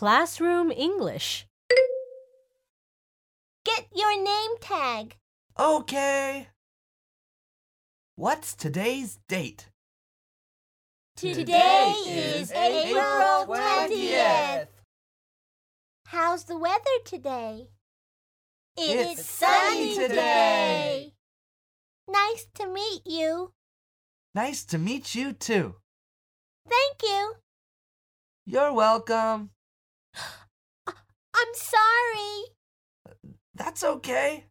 Classroom English. Get your name tag. Okay. What's today's date? Today is April 20th. How's the weather today? It's sunny today. Nice to meet you. Nice to meet you too. Thank you. You're welcome. I'm sorry. That's okay.